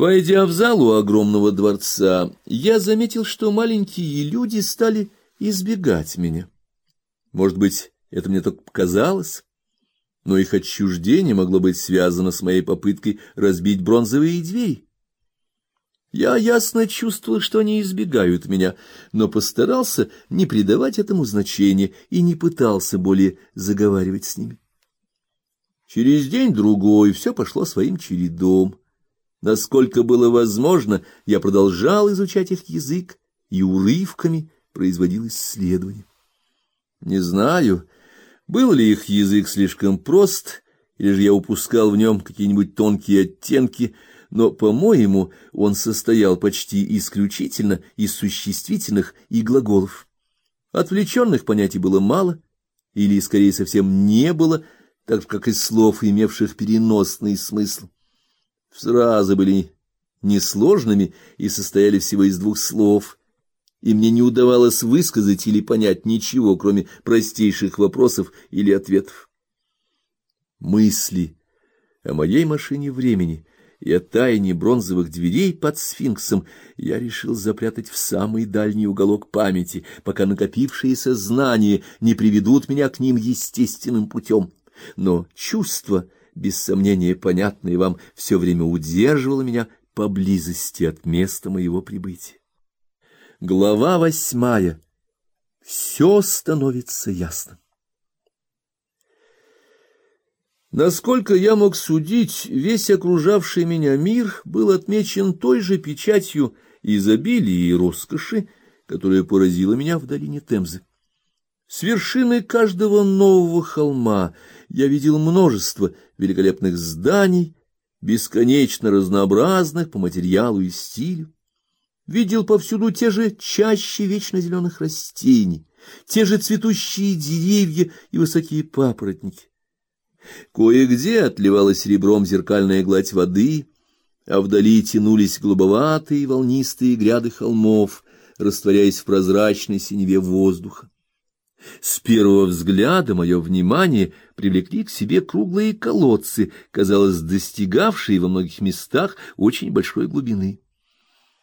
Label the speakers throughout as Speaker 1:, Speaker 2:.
Speaker 1: Войдя в залу огромного дворца, я заметил, что маленькие люди стали избегать меня. Может быть, это мне только показалось, но их отчуждение могло быть связано с моей попыткой разбить бронзовые двери. Я ясно чувствовал, что они избегают меня, но постарался не придавать этому значения и не пытался более заговаривать с ними. Через день-другой все пошло своим чередом. Насколько было возможно, я продолжал изучать их язык и урывками производил исследования. Не знаю, был ли их язык слишком прост, или же я упускал в нем какие-нибудь тонкие оттенки, но, по-моему, он состоял почти исключительно из существительных и глаголов. Отвлеченных понятий было мало, или, скорее, совсем не было, так как и слов, имевших переносный смысл. Фразы были несложными и состояли всего из двух слов, и мне не удавалось высказать или понять ничего, кроме простейших вопросов или ответов. Мысли о моей машине времени и о тайне бронзовых дверей под сфинксом я решил запрятать в самый дальний уголок памяти, пока накопившиеся знания не приведут меня к ним естественным путем. Но чувство без сомнения понятное вам, все время удерживало меня поблизости от места моего прибытия. Глава восьмая. Все становится ясным. Насколько я мог судить, весь окружавший меня мир был отмечен той же печатью изобилия и роскоши, которая поразила меня в долине Темзы. С вершины каждого нового холма я видел множество великолепных зданий, бесконечно разнообразных по материалу и стилю. Видел повсюду те же чаще вечно зеленых растений, те же цветущие деревья и высокие папоротники. Кое-где отливала серебром зеркальная гладь воды, а вдали тянулись голубоватые волнистые гряды холмов, растворяясь в прозрачной синеве воздуха. С первого взгляда мое внимание привлекли к себе круглые колодцы, казалось, достигавшие во многих местах очень большой глубины.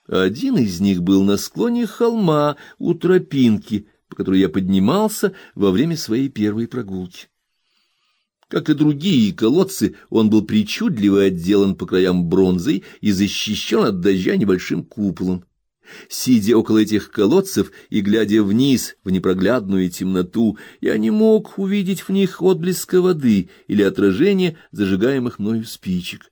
Speaker 1: Один из них был на склоне холма у тропинки, по которой я поднимался во время своей первой прогулки. Как и другие колодцы, он был причудливо отделан по краям бронзой и защищен от дождя небольшим куполом. Сидя около этих колодцев и глядя вниз в непроглядную темноту, я не мог увидеть в них отблеска воды или отражение зажигаемых мною спичек.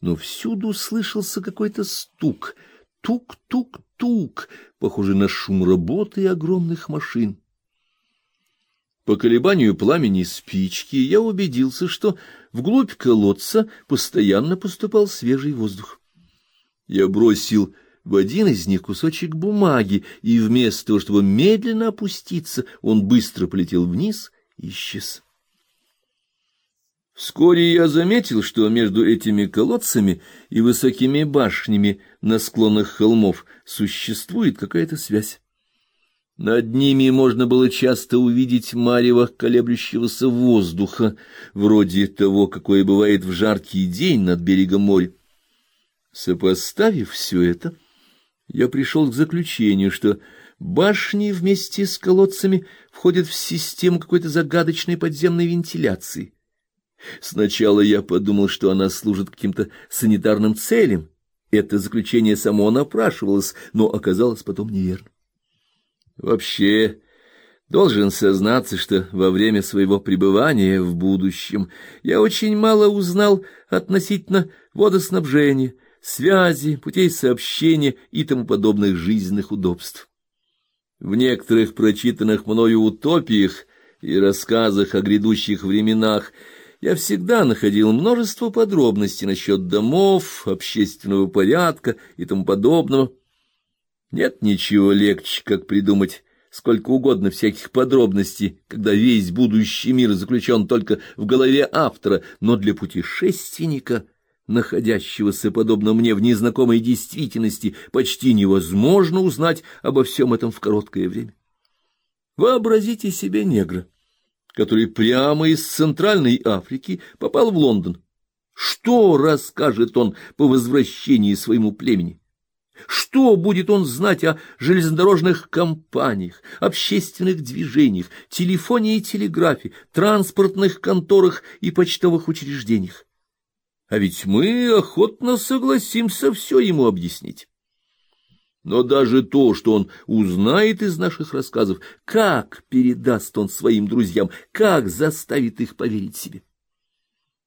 Speaker 1: Но всюду слышался какой-то стук, тук-тук-тук, похожий на шум работы огромных машин. По колебанию пламени спички я убедился, что вглубь колодца постоянно поступал свежий воздух. Я бросил в один из них кусочек бумаги, и вместо того, чтобы медленно опуститься, он быстро полетел вниз и исчез. Вскоре я заметил, что между этими колодцами и высокими башнями на склонах холмов существует какая-то связь. Над ними можно было часто увидеть марево колеблющегося воздуха, вроде того, какое бывает в жаркий день над берегом моря. Сопоставив все это, я пришел к заключению, что башни вместе с колодцами входят в систему какой-то загадочной подземной вентиляции. Сначала я подумал, что она служит каким-то санитарным целям. Это заключение само напрашивалось, но оказалось потом неверным. Вообще, должен сознаться, что во время своего пребывания в будущем я очень мало узнал относительно водоснабжения, связи, путей сообщения и тому подобных жизненных удобств. В некоторых прочитанных мною утопиях и рассказах о грядущих временах я всегда находил множество подробностей насчет домов, общественного порядка и тому подобного. Нет ничего легче, как придумать сколько угодно всяких подробностей, когда весь будущий мир заключен только в голове автора, но для путешественника находящегося, подобно мне, в незнакомой действительности, почти невозможно узнать обо всем этом в короткое время. Вообразите себе негра, который прямо из Центральной Африки попал в Лондон. Что расскажет он по возвращении своему племени? Что будет он знать о железнодорожных компаниях, общественных движениях, телефоне и телеграфе, транспортных конторах и почтовых учреждениях? А ведь мы охотно согласимся все ему объяснить. Но даже то, что он узнает из наших рассказов, как передаст он своим друзьям, как заставит их поверить себе?